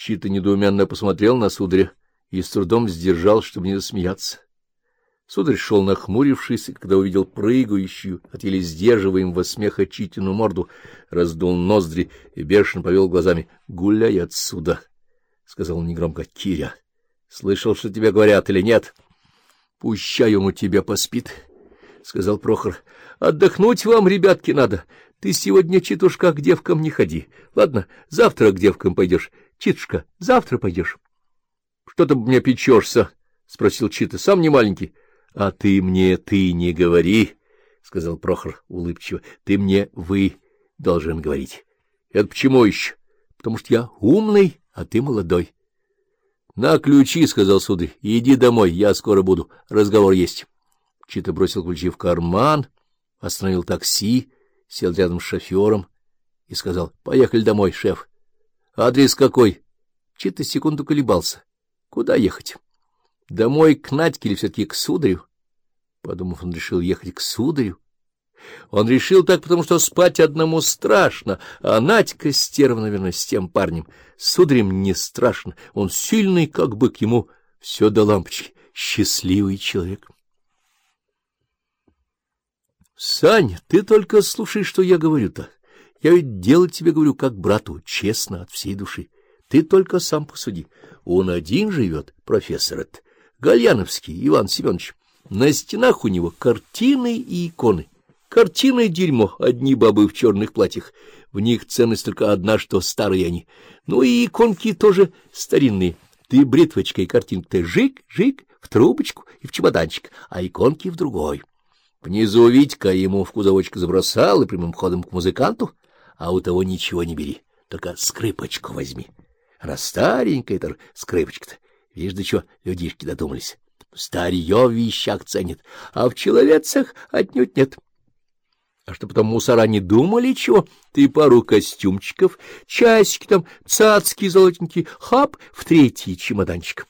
Чита недоуменно посмотрел на сударя и с трудом сдержал, чтобы не засмеяться. Сударь шел нахмурившись, когда увидел прыгающую, от еле сдерживаемого смеха Читину морду, раздул ноздри и бешено повел глазами. — Гуляй отсюда! — сказал он негромко. — Киря, слышал, что тебе говорят или нет? — Пущай он у тебя поспит, — сказал Прохор. — Отдохнуть вам, ребятки, надо. Ты сегодня, Читушка, к девкам не ходи. Ладно, завтра к девкам пойдешь. Читушка, завтра пойдешь. — Что ты мне печешься? — спросил Чита. — Сам не маленький. — А ты мне ты не говори, — сказал Прохор улыбчиво. — Ты мне вы должен говорить. — Это почему еще? — Потому что я умный, а ты молодой. — На ключи, — сказал сударь, — иди домой, я скоро буду, разговор есть. Чита бросил ключи в карман, остановил такси, сел рядом с шофером и сказал, — Поехали домой, шеф. — Адрес какой? Чита секунду колебался. — Куда ехать? — Домой к Надьке или все-таки к сударю? Подумав, он решил ехать к сударю. Он решил так, потому что спать одному страшно, а Надька стерва, наверное, с тем парнем. Сударем не страшно, он сильный, как бык, ему все до лампочки. Счастливый человек. — Сань, ты только слушай, что я говорю-то. Я ведь делать тебе говорю как брату, честно, от всей души. Ты только сам посуди. Он один живет, профессор этот. Гальяновский Иван Семенович. На стенах у него картины и иконы. Картины — дерьмо, одни бабы в черных платьях. В них ценность только одна, что старые они. Ну и иконки тоже старинные. Ты бритвочкой картинку-то жик-жик в трубочку и в чемоданчик, а иконки в другой. Внизу Витька ему в кузовочку забросал и прямым ходом к музыканту, а у того ничего не бери, только скрипочку возьми. Она старенькая-то скрипочка-то, Видишь, до чего людишки додумались. Старье в вещах ценит, а в человецах отнюдь нет. А что потом мусора не думали чего? Ты пару костюмчиков, часики там, цацки золотенькие, хап в третий чемоданчик.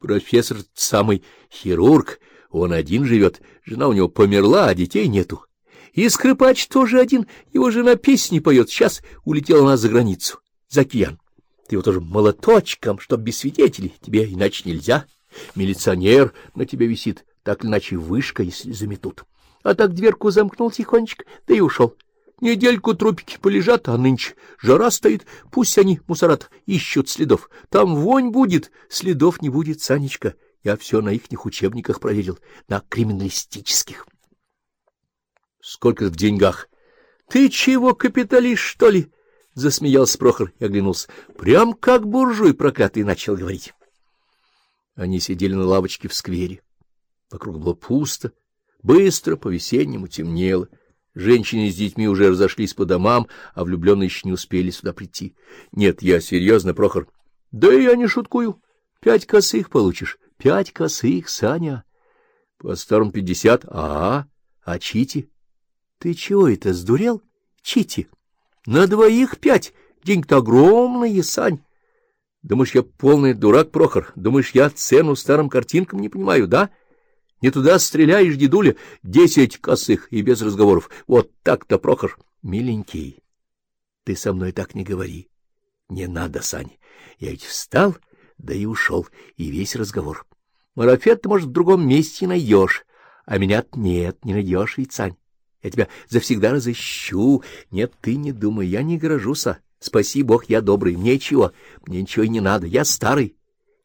Профессор самый хирург, он один живет, жена у него померла, а детей нету. И скрипач тоже один, его жена песни поет, сейчас улетела она за границу, за океан. Ты его тоже молоточком, чтоб без свидетелей, тебе иначе нельзя. Милиционер на тебе висит, так иначе вышка, если заметут. А так дверку замкнул тихонечко, да и ушел. Недельку трупики полежат, а нынче жара стоит. Пусть они, мусорат, ищут следов. Там вонь будет, следов не будет, Санечка. Я все на ихних учебниках проверил, на криминалистических. Сколько в деньгах? Ты чего, капиталист, что ли? — засмеялся Прохор и оглянулся. — Прям как буржуй проклятый начал говорить. Они сидели на лавочке в сквере. Вокруг было пусто, быстро по-весеннему темнело. Женщины с детьми уже разошлись по домам, а влюбленные еще не успели сюда прийти. — Нет, я серьезно, Прохор. — Да я не шуткую. Пять косых получишь. Пять косых, Саня. — По старым пятьдесят. А, а Чити? — Ты чего это, сдурел? Чити? — на двоих пять. Деньги-то огромные, Сань. Думаешь, я полный дурак, Прохор? Думаешь, я цену старым картинкам не понимаю, да? Не туда стреляешь, дедуля, десять косых и без разговоров. Вот так-то, Прохор. Миленький, ты со мной так не говори. Не надо, Сань. Я ведь встал, да и ушел, и весь разговор. Марафет ты, может, в другом месте найдешь, а меня нет, не найдешь ведь, Сань. Я тебя завсегда разыщу. Нет, ты не думай, я не грожуся. Спаси Бог, я добрый. Мне чего? Мне ничего и не надо. Я старый.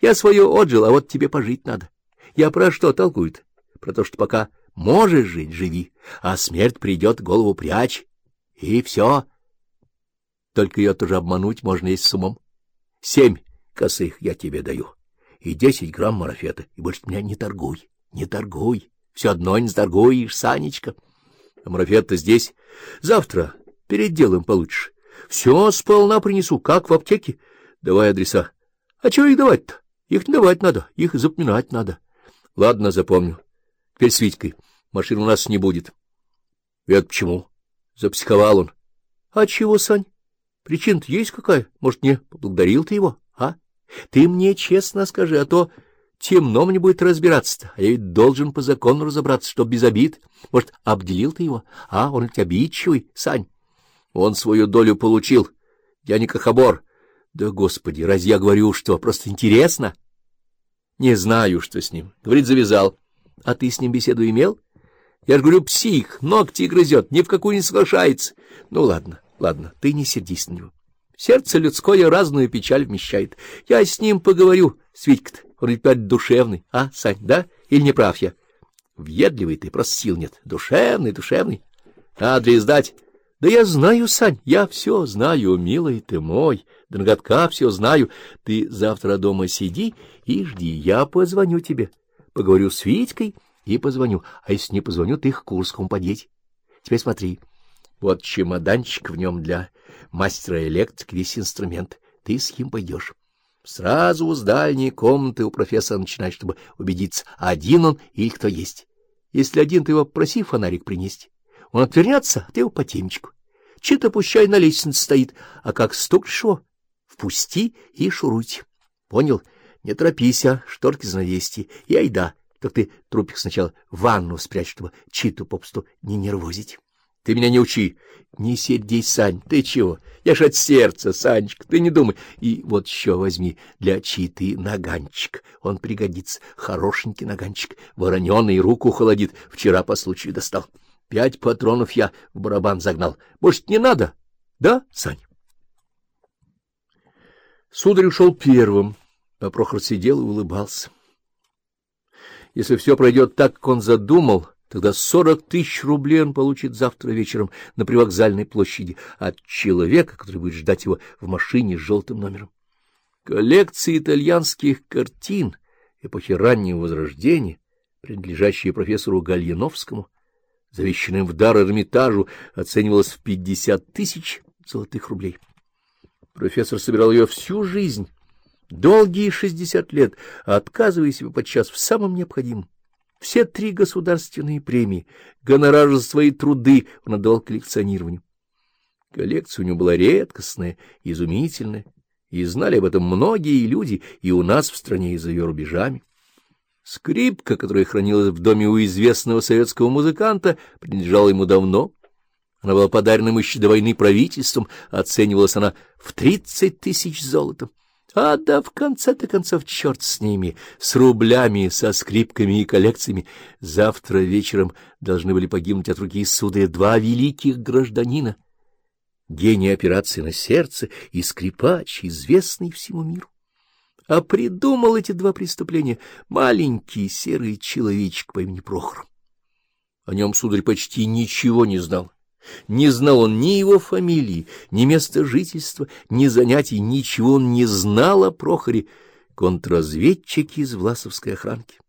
Я свое отжил, а вот тебе пожить надо. Я про что толкуют? Про то, что пока можешь жить, живи, а смерть придет, голову прячь. И все. Только ее тоже обмануть можно есть с умом. Семь косых я тебе даю. И десять грамм марафета. И больше меня не торгуй, не торгуй. Все одно не торгуешь, Санечка. А марафет-то здесь. Завтра перед делом получишь. Все сполна принесу, как в аптеке. Давай адреса. А чего их давать-то? Их не давать надо, их запоминать надо. Ладно, запомню. Теперь с Витькой. Машин у нас не будет. Это почему? Запсиховал он. А чего, Сань? Причина-то есть какая? Может, не поблагодарил ты его, а? Ты мне честно скажи, а то темно мне будет разбираться-то, а я ведь должен по закону разобраться, чтоб без обид. Может, обделил ты его? А, он ведь обидчивый, Сань. Он свою долю получил. Я не кахабор. Да, господи, разве я говорю, что просто интересно? Не знаю, что с ним. Говорит, завязал. А ты с ним беседу имел? Я же говорю, псих, ногти грызет, ни в какую не соглашается. Ну, ладно, ладно, ты не сердись на него. Сердце людское разную печаль вмещает. Я с ним поговорю, с Витькой-то. Он ведь душевный. А, Сань, да? Или не прав я? Въедливый ты, просто сил нет. Душевный, душевный. Адрес дать? Да я знаю, Сань, я все знаю, милый ты мой. До все знаю. Ты завтра дома сиди и жди. Я позвоню тебе. Поговорю с Витькой и позвоню. А если не позвоню, ты к Курскому подъедь. Теперь смотри. Вот чемоданчик в нем для мастера электрик, весь инструмент. Ты с ним пойдешь. Сразу с дальней комнаты у профессора начинать, чтобы убедиться, один он или кто есть. Если один, то его проси фонарик принести. Он отвернется, а ты его по темечку. Чит пущай на лестнице стоит, а как стукнешь его, впусти и шуруйте. Понял? Не торопись, а шторки занавести, и айда. Так ты трупик сначала в ванну спрячь, чтобы читу попусту не нервозить. Ты меня не учи. Не сердись, Сань, ты чего? Я ж от сердца, Санечка, ты не думай. И вот еще возьми для читы наганчик. Он пригодится. Хорошенький наганчик. Вороненый, руку холодит. Вчера по случаю достал. Пять патронов я в барабан загнал. Может, не надо? Да, Сань? Сударь ушел первым, а Прохор сидел и улыбался. Если все пройдет так, как он задумал Тогда сорок тысяч рублей он получит завтра вечером на привокзальной площади от человека, который будет ждать его в машине с желтым номером. Коллекции итальянских картин эпохи раннего Возрождения, принадлежащие профессору Гальяновскому, завещанным в дар Эрмитажу, оценивалась в пятьдесят тысяч золотых рублей. Профессор собирал ее всю жизнь, долгие шестьдесят лет, отказывая себе подчас в самом необходимом. Все три государственные премии, гонорар за свои труды он отдал коллекционированию. Коллекция у него была редкостная, изумительная, и знали об этом многие люди и у нас в стране, и за ее рубежами. Скрипка, которая хранилась в доме у известного советского музыканта, принадлежала ему давно. Она была подарена еще до войны правительством, оценивалась она в тридцать тысяч золотом. А да в конце-то концов черт с ними, с рублями, со скрипками и коллекциями. Завтра вечером должны были погибнуть от руки сударя два великих гражданина. Гений операции на сердце и скрипач, известный всему миру. А придумал эти два преступления маленький серый человечек по имени Прохор. О нем сударь почти ничего не знал. Не знал он ни его фамилии, ни места жительства, ни занятий, ничего он не знал о Прохоре, контрразведчике из Власовской охранки.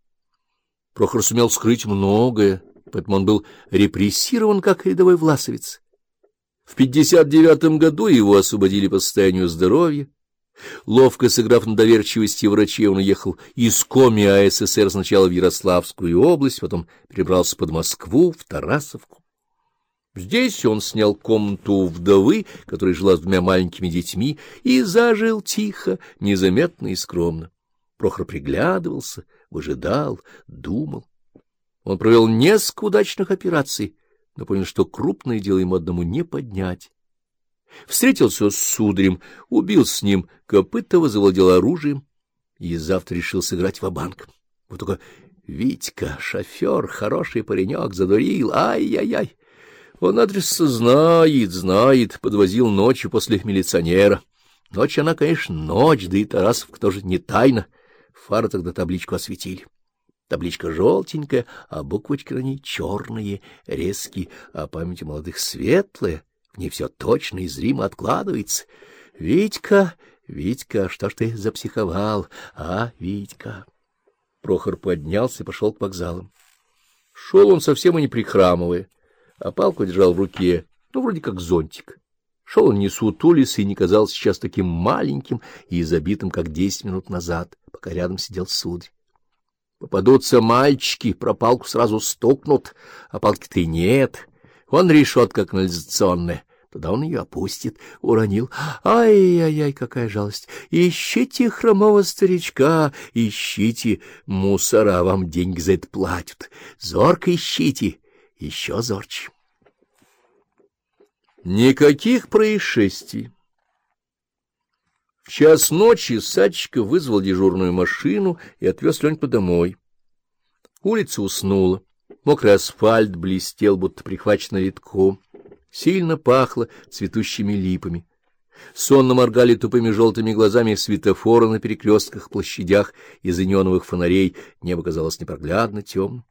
Прохор сумел скрыть многое, поэтому он был репрессирован как рядовой власовец. В 59 году его освободили по состоянию здоровья. Ловко сыграв на доверчивости врачей, он уехал из Коми АССР сначала в Ярославскую область, потом перебрался под Москву, в Тарасовку. Здесь он снял комнату вдовы, которая жила с двумя маленькими детьми, и зажил тихо, незаметно и скромно. Прохор приглядывался, выжидал, думал. Он провел несколько удачных операций, но понял, что крупное дело ему одному не поднять. Встретился с сударем, убил с ним Копытова, завладел оружием и завтра решил сыграть в банк Вот только Витька, шофер, хороший паренек, задурил, ай-яй-яй. Он адрес знает, знает, подвозил ночью после милиционера. Ночь она, конечно, ночь, да и Тарасов тоже не тайна. Фары тогда табличку осветили. Табличка желтенькая, а буквочки на ней черные, резкие, а память молодых светлая. В ней все точно и зримо откладывается. Витька, Витька, что ж ты запсиховал, а, Витька? Прохор поднялся и пошел к вокзалам. Шел он совсем и не прихрамывая а палку держал в руке, ну, вроде как зонтик. Шел он не сутулись и не казался сейчас таким маленьким и забитым, как десять минут назад, пока рядом сидел сударь. Попадутся мальчики, про палку сразу стукнут, а палки-то и нет. Он решетка канализационная. Тогда он ее опустит, уронил. Ай-яй-яй, какая жалость! Ищите хромого старичка, ищите, мусора вам деньги за это платят. Зорко ищите, еще зорче. Никаких происшествий. В час ночи Садчиков вызвал дежурную машину и отвез Леньку домой. Улица уснула. Мокрый асфальт блестел, будто прихваченный редком. Сильно пахло цветущими липами. Сонно моргали тупыми желтыми глазами светофоры на перекрестках, площадях из неоновых фонарей. Небо казалось непроглядно темным.